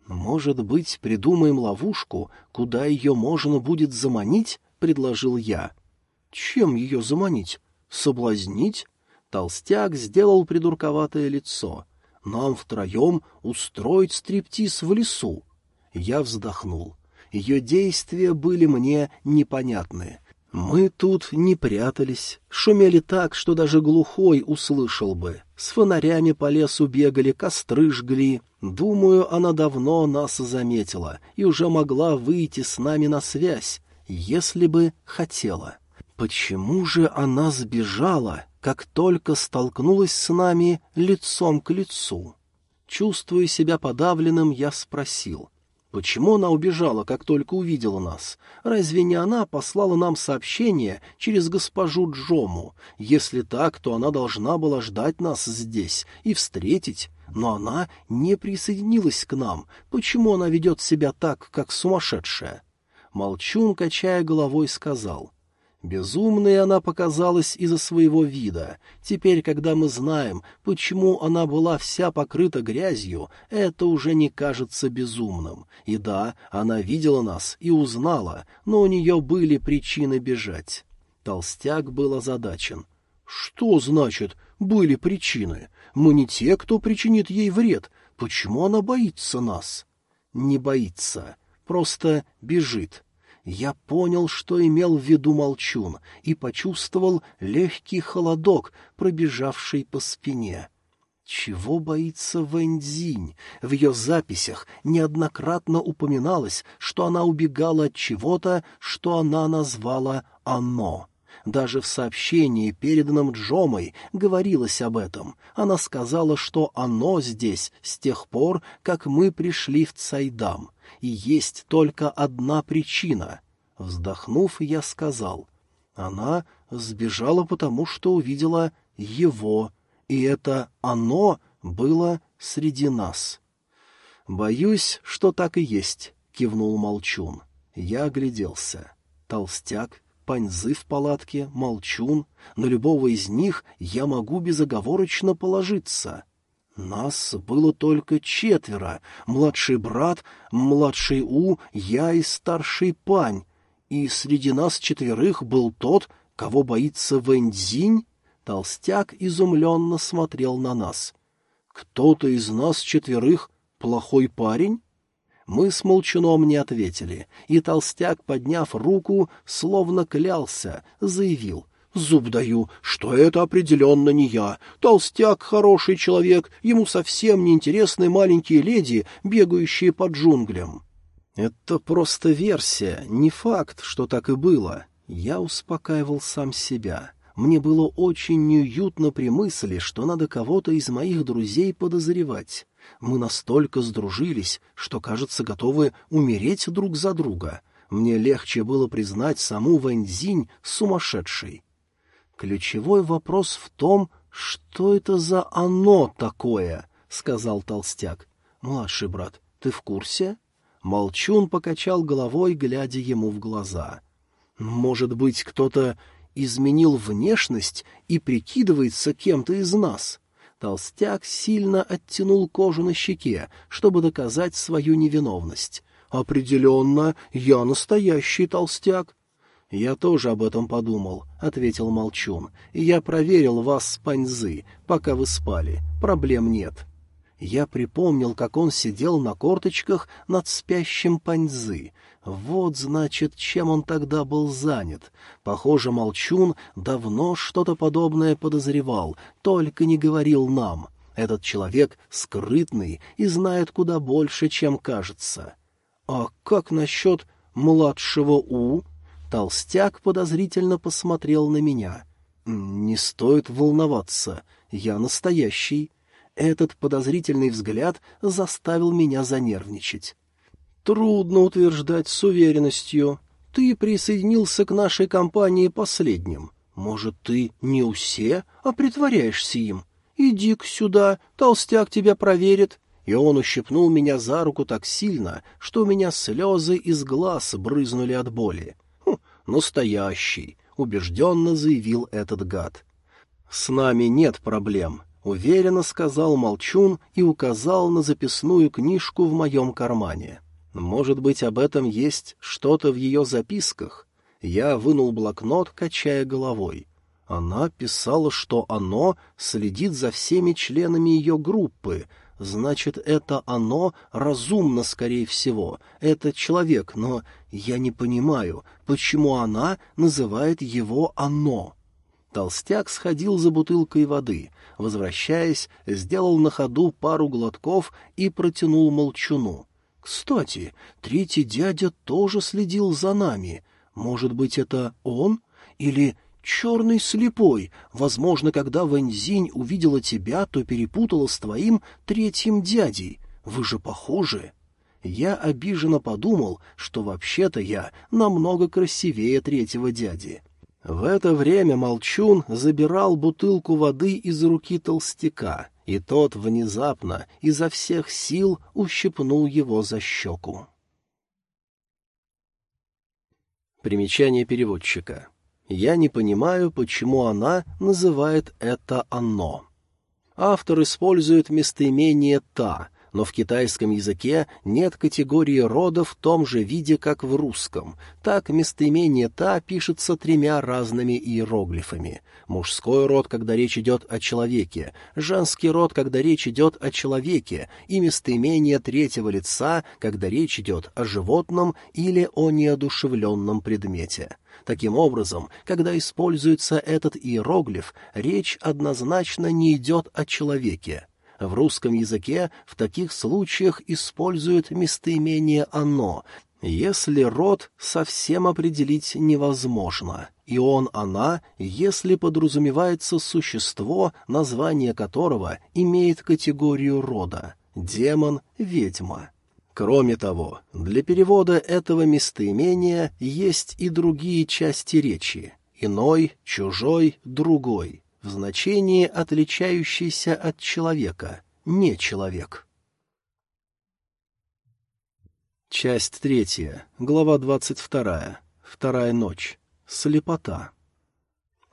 Speaker 1: Может быть, придумаем ловушку, куда ее можно будет заманить? — предложил я. Чем ее заманить? Соблазнить? Толстяк сделал придурковатое лицо. Нам втроем устроить стриптиз в лесу. Я вздохнул. Ее действия были мне непонятны. Мы тут не прятались, шумели так, что даже глухой услышал бы. С фонарями по лесу бегали, костры жгли. Думаю, она давно нас заметила и уже могла выйти с нами на связь, если бы хотела. Почему же она сбежала, как только столкнулась с нами лицом к лицу? Чувствуя себя подавленным, я спросил — Почему она убежала, как только увидела нас? Разве не она послала нам сообщение через госпожу Джому? Если так, то она должна была ждать нас здесь и встретить. Но она не присоединилась к нам. Почему она ведет себя так, как сумасшедшая? Молчун, качая головой, сказал — Безумной она показалась из-за своего вида. Теперь, когда мы знаем, почему она была вся покрыта грязью, это уже не кажется безумным. И да, она видела нас и узнала, но у нее были причины бежать. Толстяк был озадачен. «Что значит «были причины»? Мы не те, кто причинит ей вред. Почему она боится нас?» «Не боится, просто бежит». Я понял, что имел в виду молчун, и почувствовал легкий холодок, пробежавший по спине. Чего боится Вэньцзинь? В ее записях неоднократно упоминалось, что она убегала от чего-то, что она назвала «оно». Даже в сообщении, переданном Джомой, говорилось об этом. Она сказала, что оно здесь с тех пор, как мы пришли в Цайдам и есть только одна причина. Вздохнув, я сказал, она сбежала потому, что увидела его, и это «оно» было среди нас. «Боюсь, что так и есть», — кивнул Молчун. Я огляделся. Толстяк, Паньзы в палатке, Молчун. На любого из них я могу безоговорочно положиться. Нас было только четверо. Младший брат, младший У, я и старший Пань. И среди нас четверых был тот, кого боится Вэньцзинь? Толстяк изумленно смотрел на нас. «Кто-то из нас четверых плохой парень?» Мы с Молчуном не ответили, и толстяк, подняв руку, словно клялся, заявил. «Зуб даю, что это определенно не я. Толстяк — хороший человек, ему совсем не интересны маленькие леди, бегающие по джунглям». «Это просто версия, не факт, что так и было». Я успокаивал сам себя. Мне было очень неуютно при мысли, что надо кого-то из моих друзей подозревать. Мы настолько сдружились, что, кажется, готовы умереть друг за друга. Мне легче было признать саму Вэньцзинь сумасшедшей. Ключевой вопрос в том, что это за «оно» такое, — сказал толстяк. — Младший брат, ты в курсе? Молчун покачал головой, глядя ему в глаза. — Может быть, кто-то изменил внешность и прикидывается кем-то из нас? Толстяк сильно оттянул кожу на щеке, чтобы доказать свою невиновность. «Определенно, я настоящий толстяк». «Я тоже об этом подумал», — ответил Молчун. «Я проверил вас с паньзы, пока вы спали. Проблем нет». Я припомнил, как он сидел на корточках над спящим паньзы. Вот, значит, чем он тогда был занят. Похоже, Молчун давно что-то подобное подозревал, только не говорил нам. Этот человек скрытный и знает куда больше, чем кажется. А как насчет младшего У? Толстяк подозрительно посмотрел на меня. «Не стоит волноваться, я настоящий». Этот подозрительный взгляд заставил меня занервничать. «Трудно утверждать с уверенностью. Ты присоединился к нашей компании последним. Может, ты не усе, а притворяешься им? Иди-ка сюда, толстяк тебя проверит». И он ущипнул меня за руку так сильно, что у меня слезы из глаз брызнули от боли. «Хм, настоящий», — убежденно заявил этот гад. «С нами нет проблем. — уверенно сказал Молчун и указал на записную книжку в моем кармане. «Может быть, об этом есть что-то в ее записках?» Я вынул блокнот, качая головой. Она писала, что оно следит за всеми членами ее группы. Значит, это оно разумно, скорее всего. Это человек, но я не понимаю, почему она называет его «оно». Толстяк сходил за бутылкой воды. Возвращаясь, сделал на ходу пару глотков и протянул молчуну. «Кстати, третий дядя тоже следил за нами. Может быть, это он? Или черный слепой? Возможно, когда Вэньзинь увидела тебя, то перепутала с твоим третьим дядей. Вы же похожи». Я обиженно подумал, что вообще-то я намного красивее третьего дяди. В это время Молчун забирал бутылку воды из руки толстяка, и тот внезапно изо всех сил ущипнул его за щеку. Примечание переводчика. Я не понимаю, почему она называет это «оно». Автор использует местоимение «та», но в китайском языке нет категории рода в том же виде, как в русском. Так местоимение «та» пишется тремя разными иероглифами. Мужской род, когда речь идет о человеке, женский род, когда речь идет о человеке, и местоимение третьего лица, когда речь идет о животном или о неодушевленном предмете. Таким образом, когда используется этот иероглиф, речь однозначно не идет о человеке. В русском языке в таких случаях используют местоимение «оно», если род совсем определить невозможно, и он, она, если подразумевается существо, название которого имеет категорию рода — демон, ведьма. Кроме того, для перевода этого местоимения есть и другие части речи — иной, чужой, другой — в значении, отличающийся от человека, не человек. Часть третья, глава двадцать вторая, вторая ночь, слепота.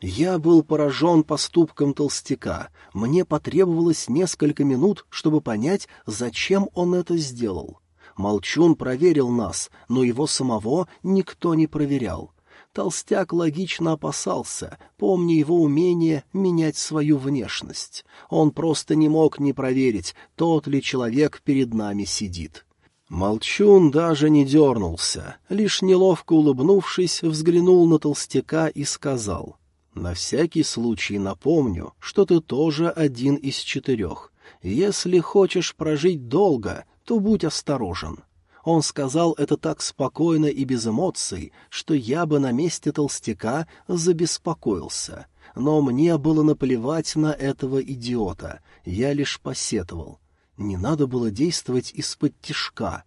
Speaker 1: Я был поражен поступком толстяка. Мне потребовалось несколько минут, чтобы понять, зачем он это сделал. Молчун проверил нас, но его самого никто не проверял. Толстяк логично опасался, помня его умение менять свою внешность. Он просто не мог не проверить, тот ли человек перед нами сидит. Молчун даже не дернулся, лишь неловко улыбнувшись, взглянул на толстяка и сказал, «На всякий случай напомню, что ты тоже один из четырех. Если хочешь прожить долго, то будь осторожен. Он сказал это так спокойно и без эмоций, что я бы на месте толстяка забеспокоился. Но мне было наплевать на этого идиота, я лишь посетовал. Не надо было действовать из-под тишка.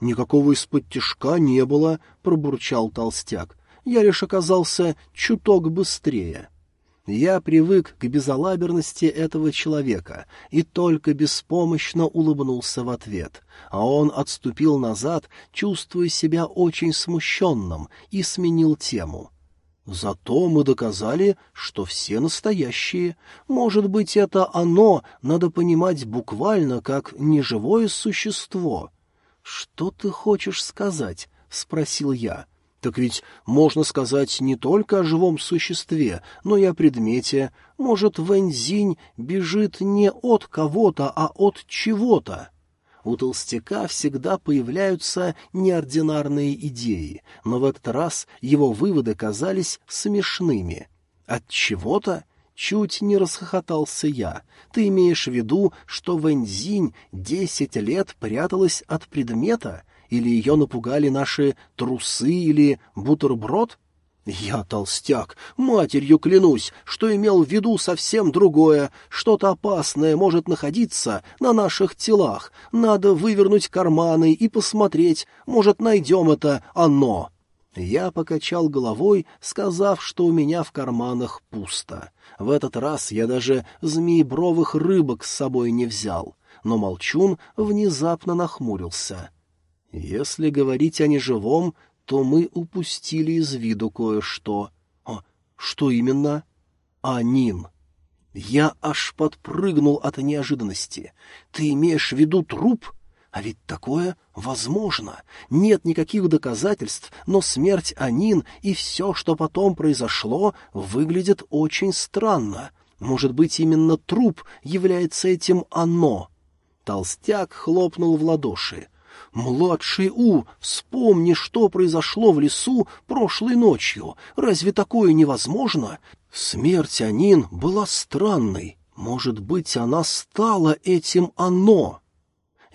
Speaker 1: «Никакого из-под тишка не было», — пробурчал толстяк. «Я лишь оказался чуток быстрее». Я привык к безалаберности этого человека и только беспомощно улыбнулся в ответ, а он отступил назад, чувствуя себя очень смущенным, и сменил тему. Зато мы доказали, что все настоящие. Может быть, это оно надо понимать буквально как неживое существо. — Что ты хочешь сказать? — спросил я. Так ведь можно сказать не только о живом существе, но и о предмете. Может, Вэньзинь бежит не от кого-то, а от чего-то. У толстяка всегда появляются неординарные идеи, но в этот раз его выводы казались смешными. От чего-то? Чуть не расхохотался я. Ты имеешь в виду, что Вэньзинь десять лет пряталась от предмета? Или ее напугали наши трусы или бутерброд? Я толстяк, матерью клянусь, что имел в виду совсем другое. Что-то опасное может находиться на наших телах. Надо вывернуть карманы и посмотреть, может, найдем это оно. Я покачал головой, сказав, что у меня в карманах пусто. В этот раз я даже змеебровых рыбок с собой не взял. Но молчун внезапно нахмурился — если говорить о неживом, то мы упустили из виду кое-что. А что именно? Анин. Я аж подпрыгнул от неожиданности. Ты имеешь в виду труп? А ведь такое возможно. Нет никаких доказательств, но смерть Анин и все, что потом произошло, выглядит очень странно. Может быть, именно труп является этим «оно». Толстяк хлопнул в ладоши. «Младший У, вспомни, что произошло в лесу прошлой ночью. Разве такое невозможно? Смерть Анин была странной. Может быть, она стала этим «оно».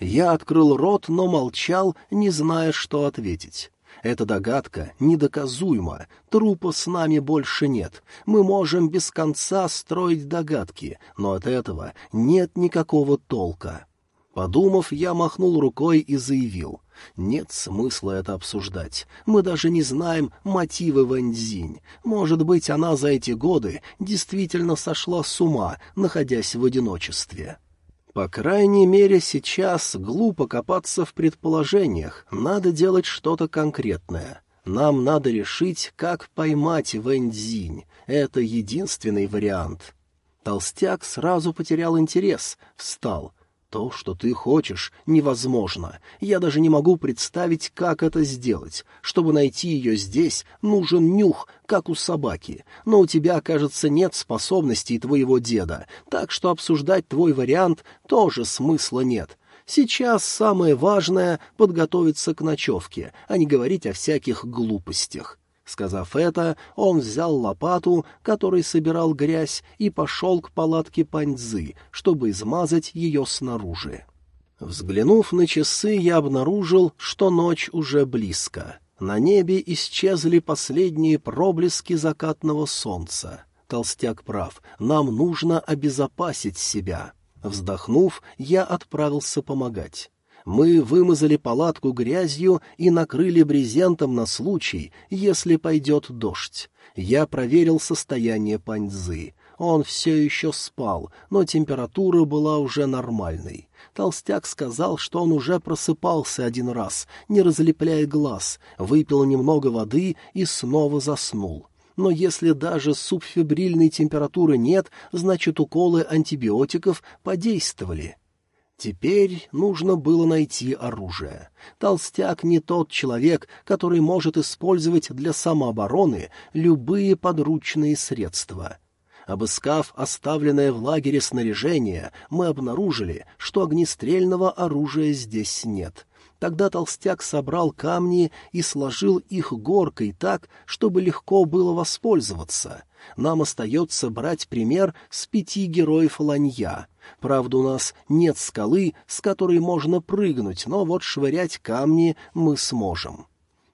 Speaker 1: Я открыл рот, но молчал, не зная, что ответить. Эта догадка недоказуема, трупа с нами больше нет. Мы можем без конца строить догадки, но от этого нет никакого толка. Подумав, я махнул рукой и заявил. Нет смысла это обсуждать. Мы даже не знаем мотивы Вэньцзинь. Может быть, она за эти годы действительно сошла с ума, находясь в одиночестве. По крайней мере, сейчас глупо копаться в предположениях. Надо делать что-то конкретное. Нам надо решить, как поймать Вэньцзинь. Это единственный вариант. Толстяк сразу потерял интерес, встал — то, что ты хочешь, невозможно. Я даже не могу представить, как это сделать. Чтобы найти ее здесь, нужен нюх, как у собаки. Но у тебя, кажется, нет способностей твоего деда, так что обсуждать твой вариант тоже смысла нет. Сейчас самое важное — подготовиться к ночевке, а не говорить о всяких глупостях. Сказав это, он взял лопату, которой собирал грязь, и пошел к палатке паньзы, чтобы измазать ее снаружи. Взглянув на часы, я обнаружил, что ночь уже близко. На небе исчезли последние проблески закатного солнца. Толстяк прав, нам нужно обезопасить себя. Вздохнув, я отправился помогать. Мы вымазали палатку грязью и накрыли брезентом на случай, если пойдет дождь. Я проверил состояние паньзы. Он все еще спал, но температура была уже нормальной. Толстяк сказал, что он уже просыпался один раз, не разлепляя глаз, выпил немного воды и снова заснул. Но если даже субфибрильной температуры нет, значит уколы антибиотиков подействовали. Теперь нужно было найти оружие. Толстяк не тот человек, который может использовать для самообороны любые подручные средства. Обыскав оставленное в лагере снаряжение, мы обнаружили, что огнестрельного оружия здесь нет. Тогда толстяк собрал камни и сложил их горкой так, чтобы легко было воспользоваться. Нам остается брать пример с пяти героев Ланья. Правда, у нас нет скалы, с которой можно прыгнуть, но вот швырять камни мы сможем.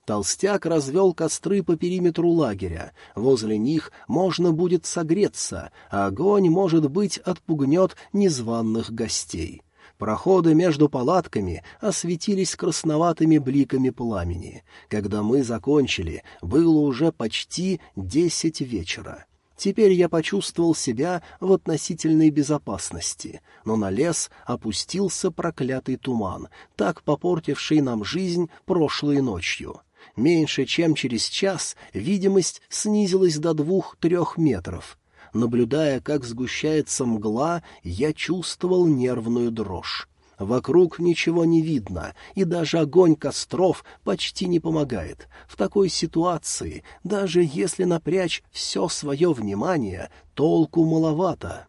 Speaker 1: Толстяк развел костры по периметру лагеря. Возле них можно будет согреться, а огонь, может быть, отпугнет незваных гостей. Проходы между палатками осветились красноватыми бликами пламени. Когда мы закончили, было уже почти десять вечера. Теперь я почувствовал себя в относительной безопасности, но на лес опустился проклятый туман, так попортивший нам жизнь прошлой ночью. Меньше чем через час видимость снизилась до двух-трех метров. Наблюдая, как сгущается мгла, я чувствовал нервную дрожь. Вокруг ничего не видно, и даже огонь костров почти не помогает. В такой ситуации, даже если напрячь все свое внимание, толку маловато.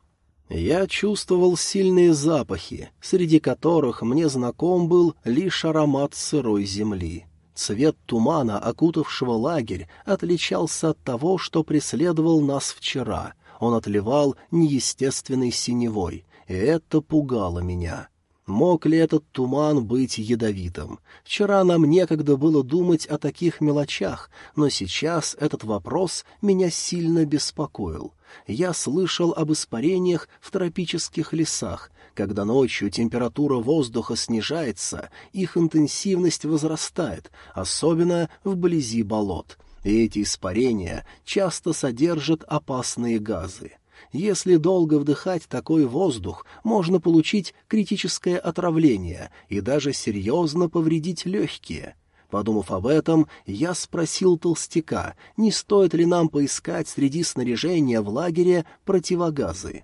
Speaker 1: Я чувствовал сильные запахи, среди которых мне знаком был лишь аромат сырой земли. Цвет тумана, окутавшего лагерь, отличался от того, что преследовал нас вчера — он отливал неестественной синевой, и это пугало меня. Мог ли этот туман быть ядовитым? Вчера нам некогда было думать о таких мелочах, но сейчас этот вопрос меня сильно беспокоил. Я слышал об испарениях в тропических лесах. Когда ночью температура воздуха снижается, их интенсивность возрастает, особенно вблизи болот — и эти испарения часто содержат опасные газы. Если долго вдыхать такой воздух, можно получить критическое отравление и даже серьезно повредить легкие. Подумав об этом, я спросил толстяка, не стоит ли нам поискать среди снаряжения в лагере противогазы.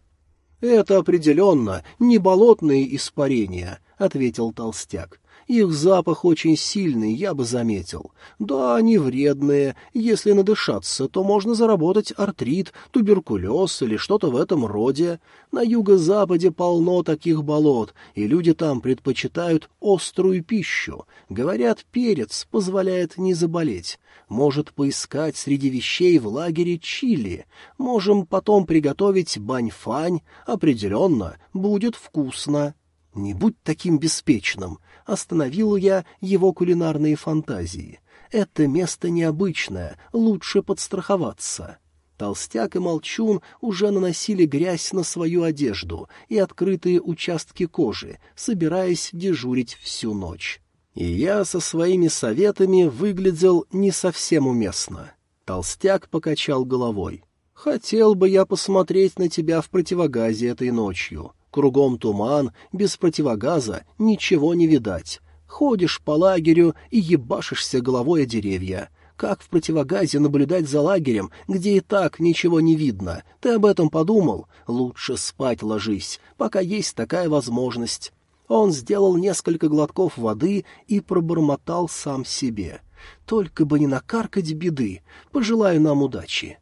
Speaker 1: «Это определенно не болотные испарения», — ответил толстяк. Их запах очень сильный, я бы заметил. Да, они вредные. Если надышаться, то можно заработать артрит, туберкулез или что-то в этом роде. На юго-западе полно таких болот, и люди там предпочитают острую пищу. Говорят, перец позволяет не заболеть. Может поискать среди вещей в лагере чили. Можем потом приготовить баньфань. Определенно, будет вкусно. Не будь таким беспечным остановил я его кулинарные фантазии. Это место необычное, лучше подстраховаться. Толстяк и Молчун уже наносили грязь на свою одежду и открытые участки кожи, собираясь дежурить всю ночь. И я со своими советами выглядел не совсем уместно. Толстяк покачал головой. «Хотел бы я посмотреть на тебя в противогазе этой ночью. Кругом туман, без противогаза ничего не видать. Ходишь по лагерю и ебашишься головой о деревья. Как в противогазе наблюдать за лагерем, где и так ничего не видно? Ты об этом подумал? Лучше спать ложись, пока есть такая возможность. Он сделал несколько глотков воды и пробормотал сам себе. Только бы не накаркать беды. Пожелаю нам удачи.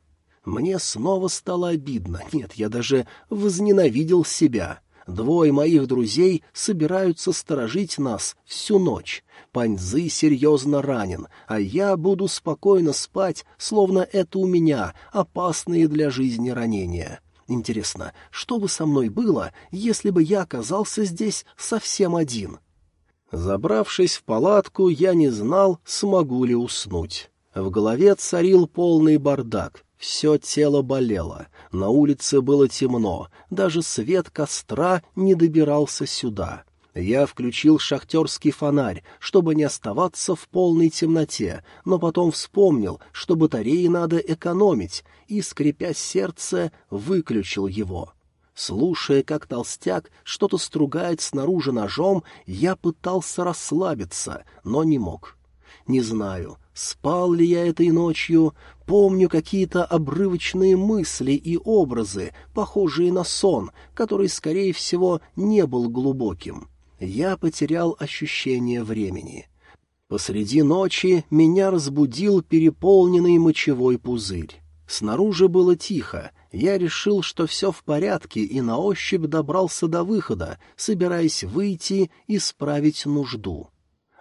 Speaker 1: Мне снова стало обидно. Нет, я даже возненавидел себя. Двое моих друзей собираются сторожить нас всю ночь. Паньзы серьезно ранен, а я буду спокойно спать, словно это у меня опасные для жизни ранения. Интересно, что бы со мной было, если бы я оказался здесь совсем один? Забравшись в палатку, я не знал, смогу ли уснуть. В голове царил полный бардак. Все тело болело, на улице было темно, даже свет костра не добирался сюда. Я включил шахтерский фонарь, чтобы не оставаться в полной темноте, но потом вспомнил, что батареи надо экономить, и, скрипя сердце, выключил его. Слушая, как толстяк что-то стругает снаружи ножом, я пытался расслабиться, но не мог. Не знаю, спал ли я этой ночью, помню какие-то обрывочные мысли и образы, похожие на сон, который, скорее всего, не был глубоким. я потерял ощущение времени. Посреди ночи меня разбудил переполненный мочевой пузырь. Снаружи было тихо, я решил, что все в порядке, и на ощупь добрался до выхода, собираясь выйти и справить нужду.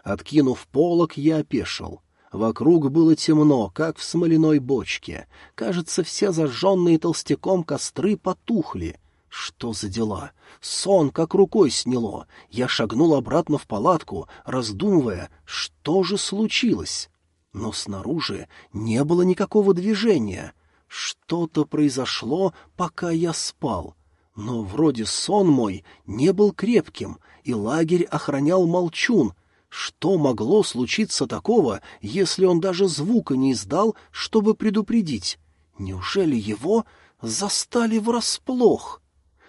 Speaker 1: Откинув полок, я опешил. Вокруг было темно, как в смоляной бочке. Кажется, все зажженные толстяком костры потухли. Что за дела? Сон как рукой сняло. Я шагнул обратно в палатку, раздумывая, что же случилось. Но снаружи не было никакого движения. Что-то произошло, пока я спал. Но вроде сон мой не был крепким, и лагерь охранял молчун. Что могло случиться такого, если он даже звука не издал, чтобы предупредить? Неужели его застали врасплох?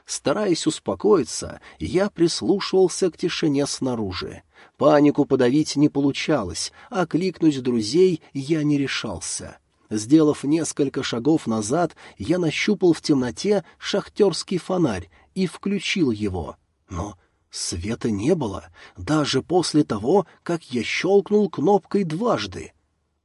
Speaker 1: Стараясь успокоиться, я прислушивался к тишине снаружи. Панику подавить не получалось, а кликнуть друзей я не решался. Сделав несколько шагов назад, я нащупал в темноте шахтерский фонарь и включил его. Но света не было, даже после того, как я щелкнул кнопкой дважды.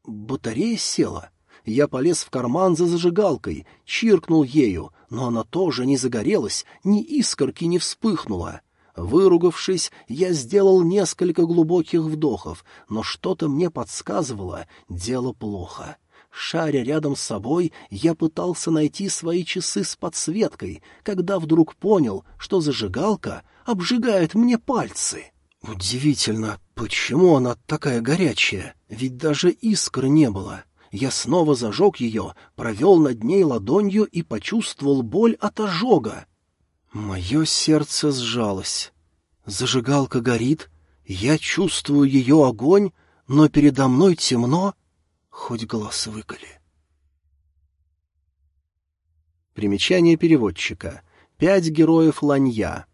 Speaker 1: Батарея села. Я полез в карман за зажигалкой, чиркнул ею, но она тоже не загорелась, ни искорки не вспыхнула. Выругавшись, я сделал несколько глубоких вдохов, но что-то мне подсказывало — дело плохо. Шаря рядом с собой, я пытался найти свои часы с подсветкой, когда вдруг понял, что зажигалка обжигает мне пальцы. Удивительно, почему она такая горячая, ведь даже искр не было. Я снова зажег ее, провел над ней ладонью и почувствовал боль от ожога. Мое сердце сжалось. Зажигалка горит, я чувствую ее огонь, но передо мной темно — Хоть глаз выколи. Примечание переводчика. Пять героев Ланья.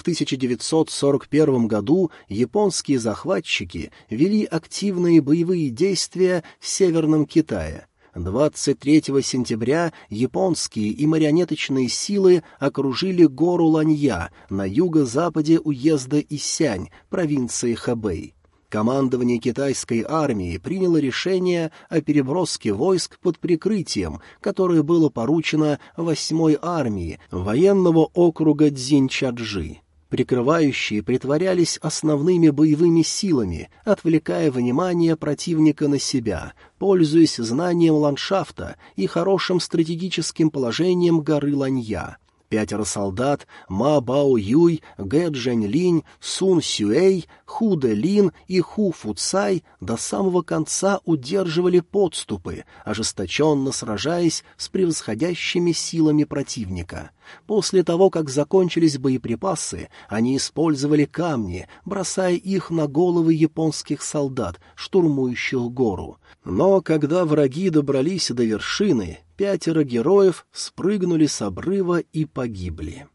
Speaker 1: В 1941 году японские захватчики вели активные боевые действия в Северном Китае. 23 сентября японские и марионеточные силы окружили гору Ланья на юго-западе уезда Исянь, провинции Хэбэй командование китайской армии приняло решение о переброске войск под прикрытием, которое было поручено восьмой армии военного округа Дзинчаджи. Прикрывающие притворялись основными боевыми силами, отвлекая внимание противника на себя, пользуясь знанием ландшафта и хорошим стратегическим положением горы Ланья — Пятеро солдат Ма Бао Юй, Гэ Джэнь Линь, Сун Сюэй, Ху Дэ Лин и Ху Фу Цай до самого конца удерживали подступы, ожесточенно сражаясь с превосходящими силами противника. После того, как закончились боеприпасы, они использовали камни, бросая их на головы японских солдат, штурмующих гору. Но когда враги добрались до вершины, пятеро героев спрыгнули с обрыва и погибли.